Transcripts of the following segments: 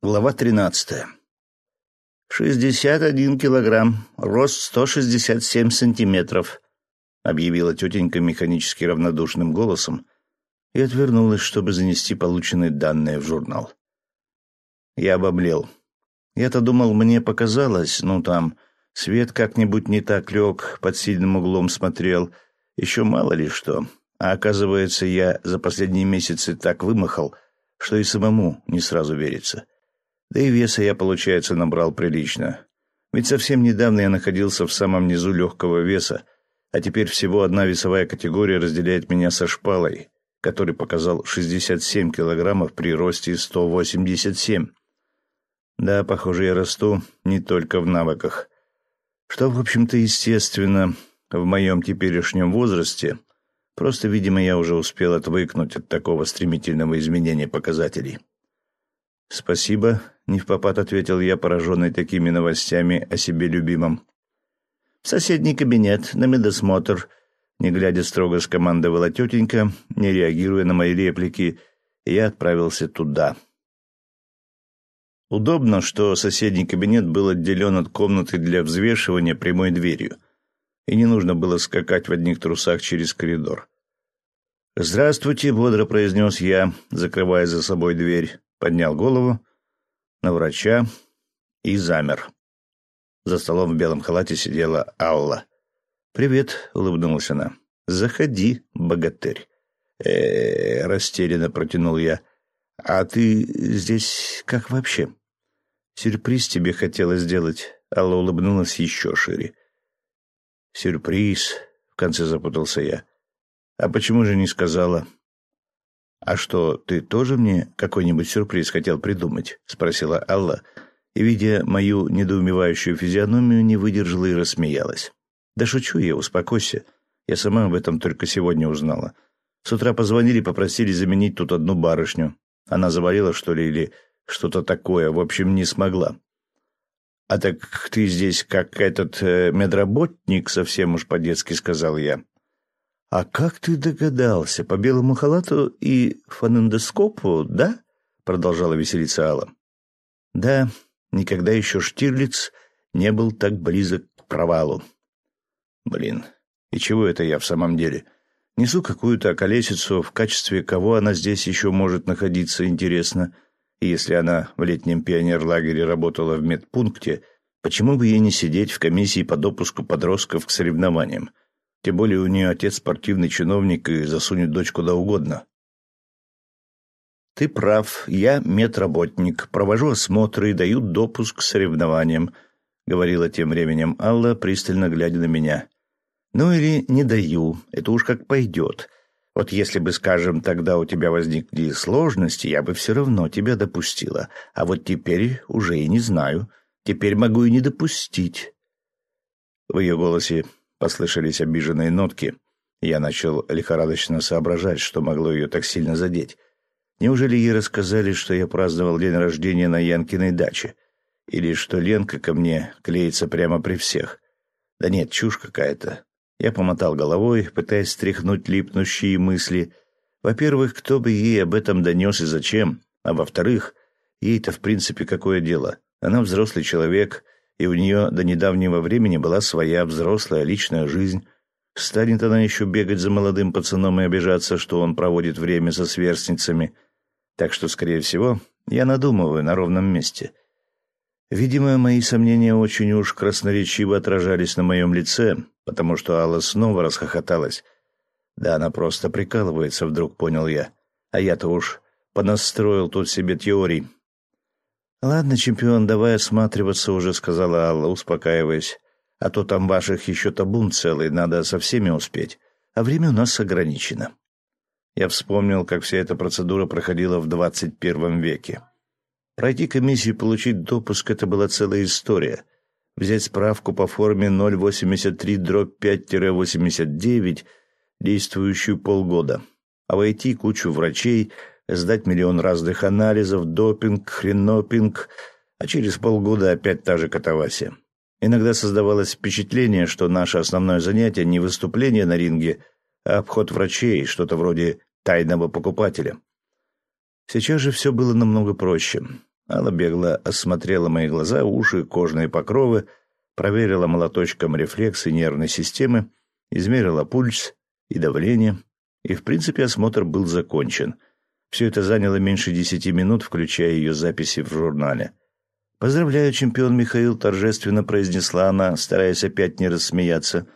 Глава тринадцатая. «Шестьдесят один килограмм, рост сто шестьдесят семь сантиметров», — объявила тетенька механически равнодушным голосом и отвернулась, чтобы занести полученные данные в журнал. Я обомлел. Я-то думал, мне показалось, ну там, свет как-нибудь не так лег, под сильным углом смотрел, еще мало ли что. А оказывается, я за последние месяцы так вымахал, что и самому не сразу верится. — да и веса я, получается, набрал прилично. Ведь совсем недавно я находился в самом низу легкого веса, а теперь всего одна весовая категория разделяет меня со шпалой, который показал 67 килограммов при росте 187. Да, похоже, я расту не только в навыках. Что, в общем-то, естественно, в моем теперешнем возрасте. Просто, видимо, я уже успел отвыкнуть от такого стремительного изменения показателей. «Спасибо», — не в попад ответил я, пораженный такими новостями о себе любимом. «В соседний кабинет, на медосмотр», — не глядя строго скомандовала тетенька, не реагируя на мои реплики, я отправился туда. Удобно, что соседний кабинет был отделен от комнаты для взвешивания прямой дверью, и не нужно было скакать в одних трусах через коридор. «Здравствуйте», — бодро произнес я, закрывая за собой дверь поднял голову на врача и замер. За столом в белом халате сидела Алла. «Привет», — улыбнулась она. «Заходи, богатырь». Э, -э растерянно протянул я. «А ты здесь как вообще?» «Сюрприз тебе хотела сделать». Алла улыбнулась еще шире. «Сюрприз», — в конце запутался я. «А почему же не сказала?» «А что, ты тоже мне какой-нибудь сюрприз хотел придумать?» — спросила Алла, и, видя мою недоумевающую физиономию, не выдержала и рассмеялась. «Да шучу я, успокойся. Я сама об этом только сегодня узнала. С утра позвонили, попросили заменить тут одну барышню. Она заболела, что ли, или что-то такое. В общем, не смогла. «А так ты здесь как этот э, медработник, совсем уж по-детски», — сказал я. «А как ты догадался? По белому халату и фонендоскопу, да?» — продолжала веселиться Алла. «Да, никогда еще Штирлиц не был так близок к провалу». «Блин, и чего это я в самом деле? Несу какую-то околесицу, в качестве кого она здесь еще может находиться, интересно. И если она в летнем пионерлагере работала в медпункте, почему бы ей не сидеть в комиссии по допуску подростков к соревнованиям?» Тем более у нее отец спортивный чиновник и засунет дочь куда угодно. «Ты прав. Я медработник. Провожу осмотры и даю допуск к соревнованиям», — говорила тем временем Алла, пристально глядя на меня. «Ну или не даю. Это уж как пойдет. Вот если бы, скажем, тогда у тебя возникли сложности, я бы все равно тебя допустила. А вот теперь уже и не знаю. Теперь могу и не допустить». В ее голосе Послышались обиженные нотки. Я начал лихорадочно соображать, что могло ее так сильно задеть. Неужели ей рассказали, что я праздновал день рождения на Янкиной даче? Или что Ленка ко мне клеится прямо при всех? Да нет, чушь какая-то. Я помотал головой, пытаясь стряхнуть липнущие мысли. Во-первых, кто бы ей об этом донес и зачем? А во-вторых, ей-то в принципе какое дело? Она взрослый человек — и у нее до недавнего времени была своя взрослая личная жизнь. Станет она еще бегать за молодым пацаном и обижаться, что он проводит время со сверстницами. Так что, скорее всего, я надумываю на ровном месте. Видимо, мои сомнения очень уж красноречиво отражались на моем лице, потому что Алла снова расхохоталась. Да она просто прикалывается, вдруг понял я. А я-то уж понастроил тут себе теорий, «Ладно, чемпион, давай осматриваться уже», — сказала Алла, успокаиваясь. «А то там ваших еще табун целый, надо со всеми успеть. А время у нас ограничено». Я вспомнил, как вся эта процедура проходила в двадцать первом веке. Пройти комиссию и получить допуск — это была целая история. Взять справку по форме 083-5-89, действующую полгода, а войти кучу врачей — сдать миллион разных анализов, допинг, хренопинг, а через полгода опять та же катавасия. Иногда создавалось впечатление, что наше основное занятие не выступление на ринге, а обход врачей, что-то вроде тайного покупателя. Сейчас же все было намного проще. Алла бегло осмотрела мои глаза, уши, кожные покровы, проверила молоточком рефлексы нервной системы, измерила пульс и давление, и, в принципе, осмотр был закончен. Все это заняло меньше десяти минут, включая ее записи в журнале. «Поздравляю, чемпион Михаил», — торжественно произнесла она, стараясь опять не рассмеяться.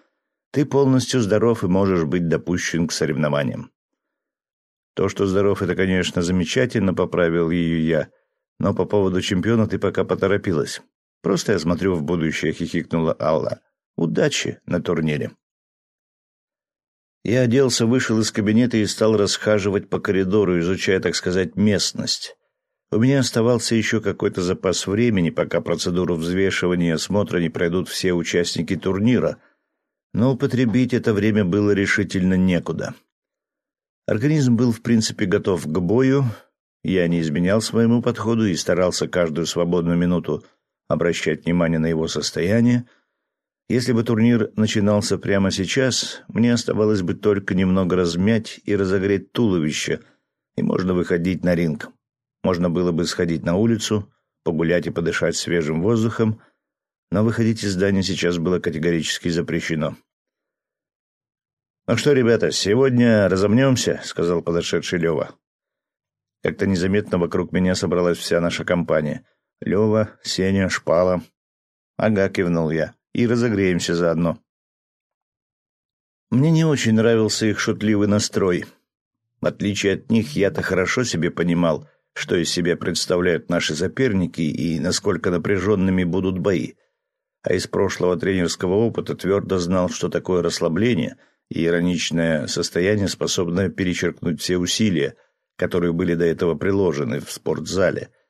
«Ты полностью здоров и можешь быть допущен к соревнованиям». «То, что здоров, это, конечно, замечательно», — поправил ее я. «Но по поводу чемпиона ты пока поторопилась. Просто я смотрю в будущее», — хихикнула Алла. «Удачи на турнире». Я оделся, вышел из кабинета и стал расхаживать по коридору, изучая, так сказать, местность. У меня оставался еще какой-то запас времени, пока процедуру взвешивания и осмотра не пройдут все участники турнира, но употребить это время было решительно некуда. Организм был, в принципе, готов к бою, я не изменял своему подходу и старался каждую свободную минуту обращать внимание на его состояние — если бы турнир начинался прямо сейчас, мне оставалось бы только немного размять и разогреть туловище, и можно выходить на ринг. Можно было бы сходить на улицу, погулять и подышать свежим воздухом, но выходить из здания сейчас было категорически запрещено. «Ну что, ребята, сегодня разомнемся», — сказал подошедший Лева. Как-то незаметно вокруг меня собралась вся наша компания. Лева, Сеня, Шпала. «Ага», — кивнул я и разогреемся заодно. Мне не очень нравился их шутливый настрой. В отличие от них, я-то хорошо себе понимал, что из себя представляют наши соперники и насколько напряженными будут бои. А из прошлого тренерского опыта твердо знал, что такое расслабление и ироничное состояние способно перечеркнуть все усилия, которые были до этого приложены в спортзале –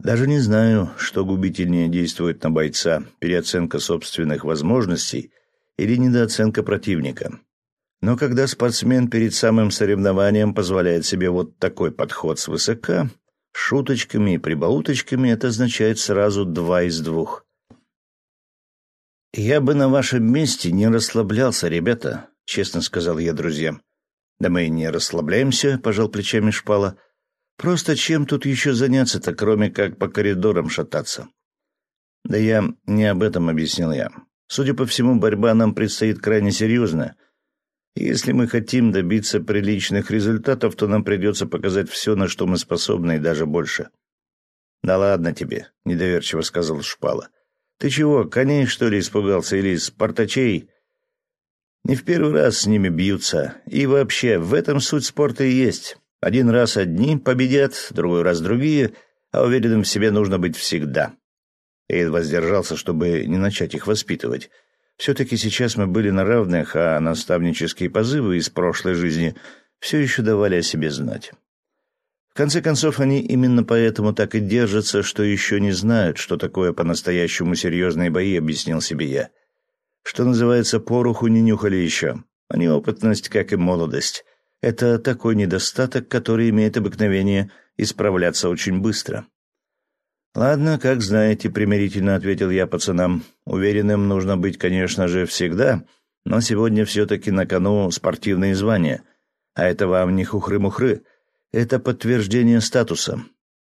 даже не знаю, что губительнее действует на бойца – переоценка собственных возможностей или недооценка противника. Но когда спортсмен перед самым соревнованием позволяет себе вот такой подход свысока, шуточками и прибауточками, это означает сразу два из двух. «Я бы на вашем месте не расслаблялся, ребята», — честно сказал я друзьям. «Да мы и не расслабляемся», — пожал плечами Шпала. Просто чем тут еще заняться-то, кроме как по коридорам шататься? Да я не об этом объяснил я. Судя по всему, борьба нам предстоит крайне серьезная. Если мы хотим добиться приличных результатов, то нам придется показать все, на что мы способны, и даже больше. «Да ладно тебе», — недоверчиво сказал Шпала. «Ты чего, коней, что ли, испугался, или спартачей?» «Не в первый раз с ними бьются. И вообще, в этом суть спорта и есть. Один раз одни победят, другой раз другие, а уверенным в себе нужно быть всегда. Эйд воздержался, чтобы не начать их воспитывать. Все-таки сейчас мы были на равных, а наставнические позывы из прошлой жизни все еще давали о себе знать. В конце концов, они именно поэтому так и держатся, что еще не знают, что такое по-настоящему серьезные бои, объяснил себе я. Что называется, пороху не нюхали еще. А неопытность, как и молодость. Это такой недостаток, который имеет обыкновение исправляться очень быстро. «Ладно, как знаете», — примирительно ответил я пацанам. «Уверенным нужно быть, конечно же, всегда, но сегодня все-таки на кону спортивные звания. А это вам не хухры-мухры. Это подтверждение статуса.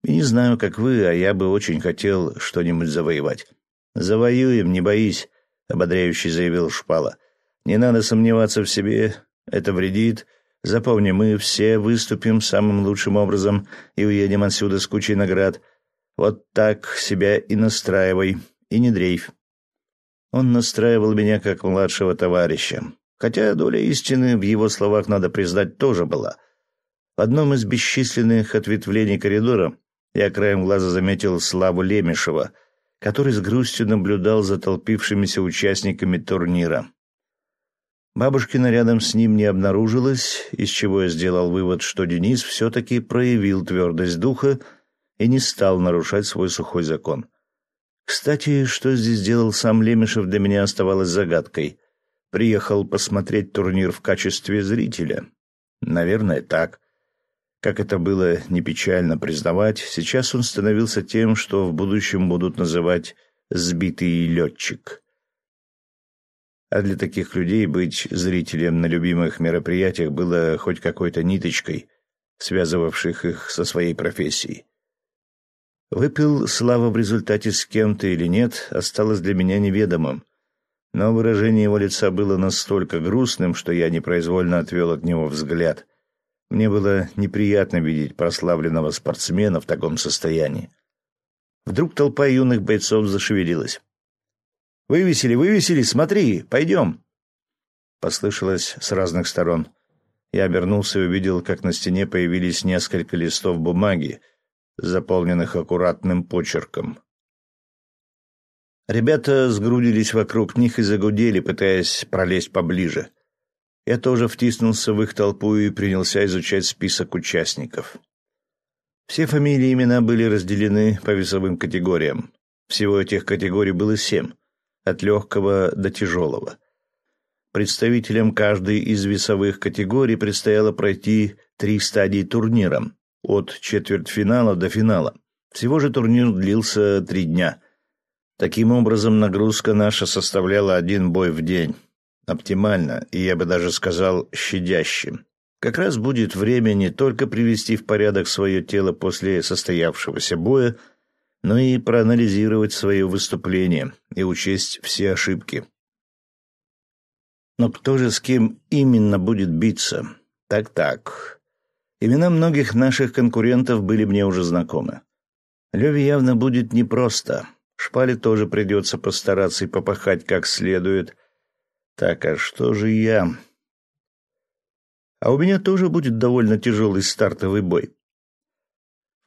И не знаю, как вы, а я бы очень хотел что-нибудь завоевать». «Завоюем, не боись», — ободряюще заявил Шпала. «Не надо сомневаться в себе, это вредит, Запомни, мы все выступим самым лучшим образом и уедем отсюда с кучей наград. Вот так себя и настраивай, и не дрейф. Он настраивал меня как младшего товарища. Хотя доля истины в его словах, надо признать, тоже была. В одном из бесчисленных ответвлений коридора я краем глаза заметил Славу Лемешева, который с грустью наблюдал за толпившимися участниками турнира. Бабушкина рядом с ним не обнаружилось, из чего я сделал вывод, что Денис все-таки проявил твердость духа и не стал нарушать свой сухой закон. Кстати, что здесь делал сам Лемешев, для меня оставалось загадкой. Приехал посмотреть турнир в качестве зрителя. Наверное, так. Как это было не печально признавать, сейчас он становился тем, что в будущем будут называть «сбитый летчик». А для таких людей быть зрителем на любимых мероприятиях было хоть какой-то ниточкой, связывавших их со своей профессией. Выпил Слава в результате с кем-то или нет, осталось для меня неведомым. Но выражение его лица было настолько грустным, что я непроизвольно отвел от него взгляд. Мне было неприятно видеть прославленного спортсмена в таком состоянии. Вдруг толпа юных бойцов зашевелилась. «Вывесили, вывесили, смотри, пойдем!» Послышалось с разных сторон. Я обернулся и увидел, как на стене появились несколько листов бумаги, заполненных аккуратным почерком. Ребята сгрудились вокруг них и загудели, пытаясь пролезть поближе. Я тоже втиснулся в их толпу и принялся изучать список участников. Все фамилии и имена были разделены по весовым категориям. Всего этих категорий было семь, от легкого до тяжелого. Представителям каждой из весовых категорий предстояло пройти три стадии турнира, от четвертьфинала до финала. Всего же турнир длился три дня. Таким образом, нагрузка наша составляла один бой в день. Оптимально, и я бы даже сказал, щадящим. Как раз будет время не только привести в порядок свое тело после состоявшегося боя, но и проанализировать свое выступление и учесть все ошибки. Но кто же с кем именно будет биться? Так-так. Имена многих наших конкурентов были мне уже знакомы. Леве явно будет непросто. Шпале тоже придется постараться и попахать как следует. Так, а что же я? А у меня тоже будет довольно тяжелый стартовый бой.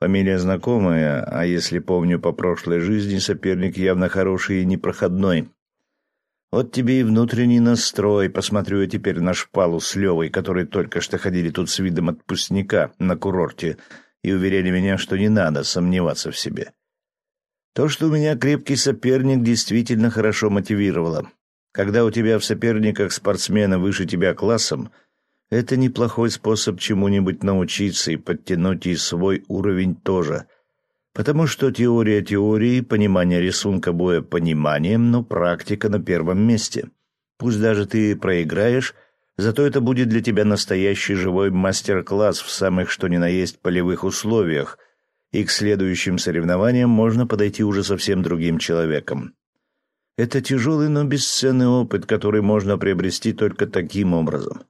Фамилия знакомая, а если помню по прошлой жизни, соперник явно хороший и непроходной. Вот тебе и внутренний настрой. Посмотрю я теперь на шпалу с Левой, которые только что ходили тут с видом отпускника на курорте и уверяли меня, что не надо сомневаться в себе. То, что у меня крепкий соперник, действительно хорошо мотивировало. Когда у тебя в соперниках спортсмены выше тебя классом, это неплохой способ чему-нибудь научиться и подтянуть и свой уровень тоже. Потому что теория теории, понимание рисунка боя пониманием, но практика на первом месте. Пусть даже ты проиграешь, зато это будет для тебя настоящий живой мастер-класс в самых что ни на есть полевых условиях, и к следующим соревнованиям можно подойти уже совсем другим человеком. Это тяжелый, но бесценный опыт, который можно приобрести только таким образом.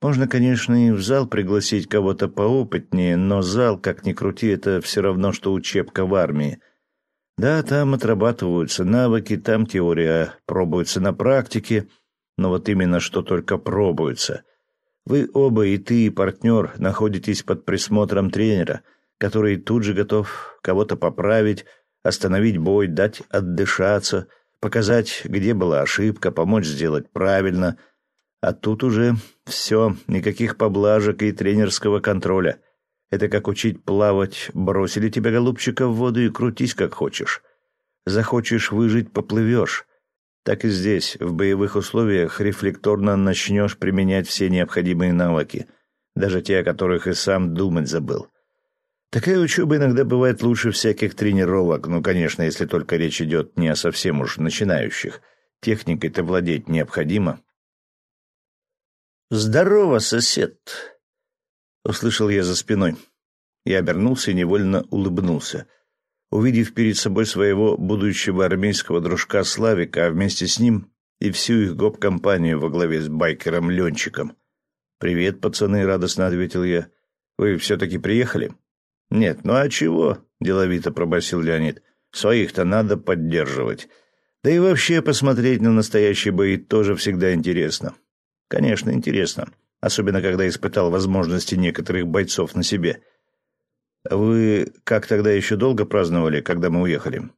Можно, конечно, и в зал пригласить кого-то поопытнее, но зал, как ни крути, это все равно, что учебка в армии. Да, там отрабатываются навыки, там теория пробуется на практике, но вот именно что только пробуется. Вы оба, и ты, и партнер, находитесь под присмотром тренера, который тут же готов кого-то поправить, остановить бой, дать отдышаться, показать, где была ошибка, помочь сделать правильно — а тут уже все, никаких поблажек и тренерского контроля. Это как учить плавать. Бросили тебя, голубчика, в воду и крутись как хочешь. Захочешь выжить — поплывешь. Так и здесь, в боевых условиях, рефлекторно начнешь применять все необходимые навыки, даже те, о которых и сам думать забыл. Такая учеба иногда бывает лучше всяких тренировок, ну, конечно, если только речь идет не о совсем уж начинающих. Техникой-то владеть необходимо. «Здорово, сосед!» — услышал я за спиной. Я обернулся и невольно улыбнулся, увидев перед собой своего будущего армейского дружка Славика, а вместе с ним и всю их гоп-компанию во главе с байкером Ленчиком. «Привет, пацаны!» — радостно ответил я. «Вы все-таки приехали?» «Нет, ну а чего?» — деловито пробасил Леонид. «Своих-то надо поддерживать. Да и вообще посмотреть на настоящие бои тоже всегда интересно. Конечно, интересно. Особенно, когда испытал возможности некоторых бойцов на себе. «Вы как тогда еще долго праздновали, когда мы уехали?»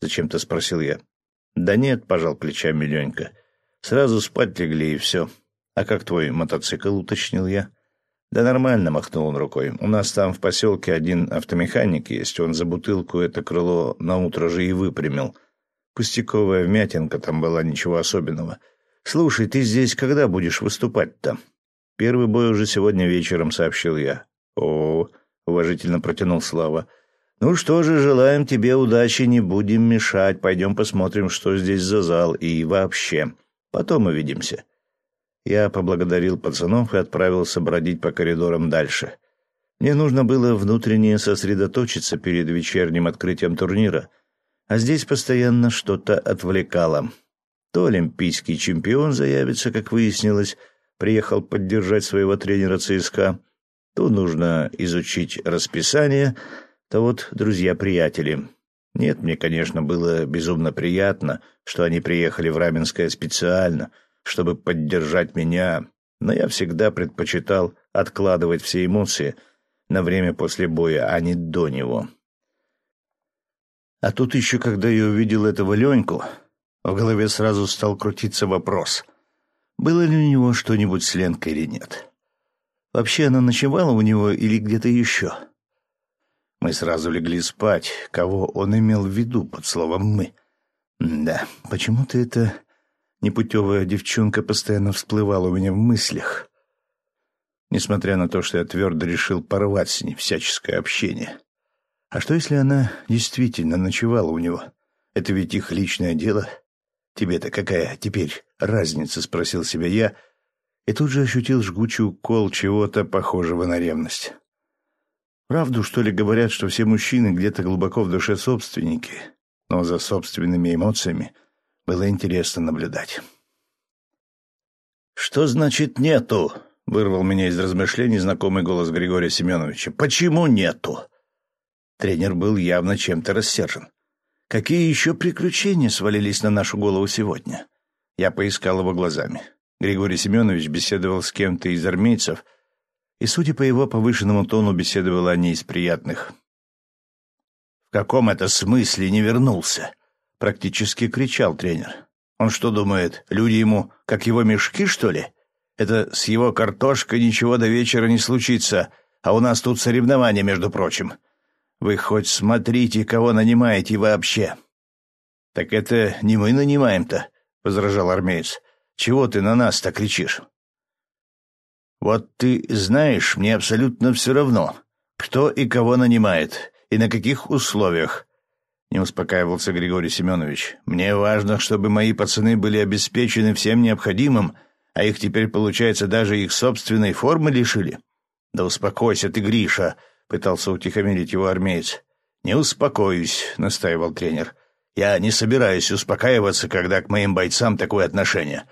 Зачем-то спросил я. «Да нет», — пожал плечами Ленька. «Сразу спать легли, и все. А как твой мотоцикл?» — уточнил я. «Да нормально», — махнул он рукой. «У нас там в поселке один автомеханик есть. Он за бутылку это крыло на утро же и выпрямил. Пустяковая вмятинка там была, ничего особенного. «Слушай, ты здесь когда будешь выступать-то?» «Первый бой уже сегодня вечером», — сообщил я. «О, — уважительно протянул Слава. «Ну что же, желаем тебе удачи, не будем мешать. Пойдем посмотрим, что здесь за зал и вообще. Потом увидимся». Я поблагодарил пацанов и отправился бродить по коридорам дальше. Мне нужно было внутренне сосредоточиться перед вечерним открытием турнира, а здесь постоянно что-то отвлекало. То олимпийский чемпион заявится, как выяснилось, приехал поддержать своего тренера ЦСКА, то нужно изучить расписание, то вот друзья-приятели. Нет, мне, конечно, было безумно приятно, что они приехали в Раменское специально, чтобы поддержать меня, но я всегда предпочитал откладывать все эмоции на время после боя, а не до него. А тут еще, когда я увидел этого Леньку, в голове сразу стал крутиться вопрос, было ли у него что-нибудь с Ленкой или нет. Вообще она ночевала у него или где-то еще? Мы сразу легли спать. Кого он имел в виду под словом «мы»? Да, почему-то эта непутевая девчонка постоянно всплывала у меня в мыслях. Несмотря на то, что я твердо решил порвать с ней всяческое общение. А что, если она действительно ночевала у него? Это ведь их личное дело. Тебе-то какая теперь разница, спросил себя я, и тут же ощутил жгучий укол чего-то похожего на ревность. Правду, что ли, говорят, что все мужчины где-то глубоко в душе собственники, но за собственными эмоциями было интересно наблюдать. «Что значит «нету»?» — вырвал меня из размышлений знакомый голос Григория Семеновича. «Почему нету?» Тренер был явно чем-то рассержен. «Какие еще приключения свалились на нашу голову сегодня?» Я поискал его глазами. Григорий Семенович беседовал с кем-то из армейцев — и, судя по его повышенному тону, беседовала не из приятных. «В каком это смысле не вернулся?» — практически кричал тренер. «Он что думает, люди ему как его мешки, что ли? Это с его картошкой ничего до вечера не случится, а у нас тут соревнования, между прочим. Вы хоть смотрите, кого нанимаете вообще». «Так это не мы нанимаем-то», — возражал армеец. «Чего ты на нас-то кричишь?» Вот ты знаешь, мне абсолютно все равно, кто и кого нанимает, и на каких условиях. Не успокаивался Григорий Семенович. Мне важно, чтобы мои пацаны были обеспечены всем необходимым, а их теперь, получается, даже их собственной формы лишили. Да успокойся ты, Гриша, пытался утихомирить его армеец. Не успокоюсь, настаивал тренер. Я не собираюсь успокаиваться, когда к моим бойцам такое отношение.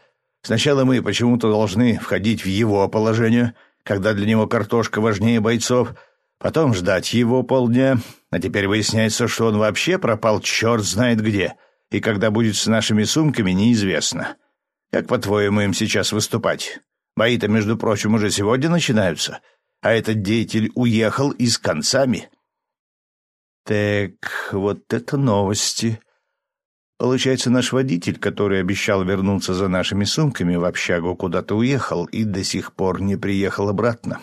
Сначала мы почему-то должны входить в его положение, когда для него картошка важнее бойцов, потом ждать его полдня, а теперь выясняется, что он вообще пропал черт знает где, и когда будет с нашими сумками, неизвестно. Как, по-твоему, им сейчас выступать? Бои-то, между прочим, уже сегодня начинаются, а этот деятель уехал и с концами. Так, вот это новости. Получается, наш водитель, который обещал вернуться за нашими сумками в общагу, куда-то уехал и до сих пор не приехал обратно.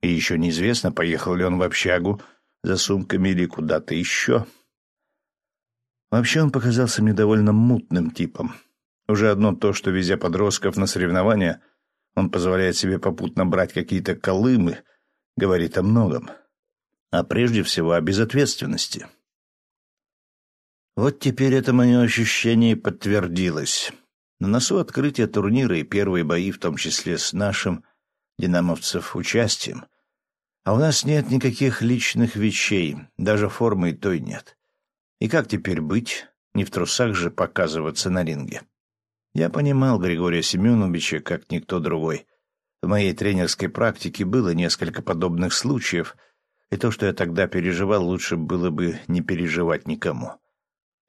И еще неизвестно, поехал ли он в общагу за сумками или куда-то еще. Вообще он показался мне довольно мутным типом. Уже одно то, что, везя подростков на соревнования, он позволяет себе попутно брать какие-то колымы, говорит о многом. А прежде всего о безответственности. Вот теперь это мое ощущение подтвердилось. На носу открытия турнира и первые бои, в том числе с нашим, динамовцев, участием. А у нас нет никаких личных вещей, даже формы и той нет. И как теперь быть? Не в трусах же показываться на ринге. Я понимал Григория Семеновича как никто другой. В моей тренерской практике было несколько подобных случаев, и то, что я тогда переживал, лучше было бы не переживать никому.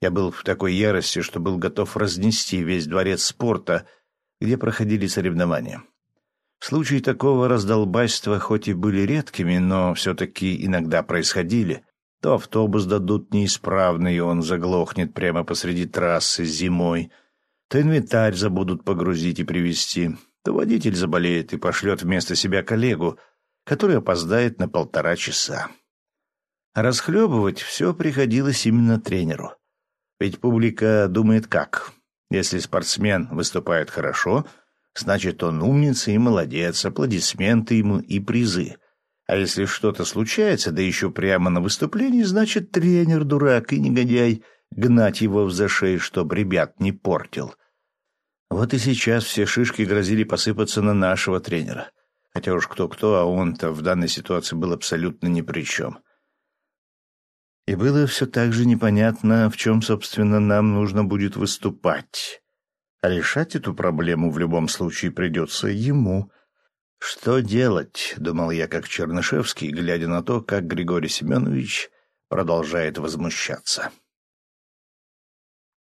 Я был в такой ярости, что был готов разнести весь дворец спорта, где проходили соревнования. Случаи такого раздолбайства хоть и были редкими, но все-таки иногда происходили. То автобус дадут неисправный, и он заглохнет прямо посреди трассы зимой, то инвентарь забудут погрузить и привезти, то водитель заболеет и пошлет вместо себя коллегу, который опоздает на полтора часа. расхлебывать все приходилось именно тренеру. Ведь публика думает как? Если спортсмен выступает хорошо, значит, он умница и молодец, аплодисменты ему и призы. А если что-то случается, да еще прямо на выступлении, значит, тренер дурак и негодяй, гнать его в зашей, чтоб ребят не портил. Вот и сейчас все шишки грозили посыпаться на нашего тренера, Хотя уж кто-кто, а он-то в данной ситуации был абсолютно ни при чем. И было все так же непонятно, в чем, собственно, нам нужно будет выступать. А решать эту проблему в любом случае придется ему. «Что делать?» — думал я, как Чернышевский, глядя на то, как Григорий Семенович продолжает возмущаться.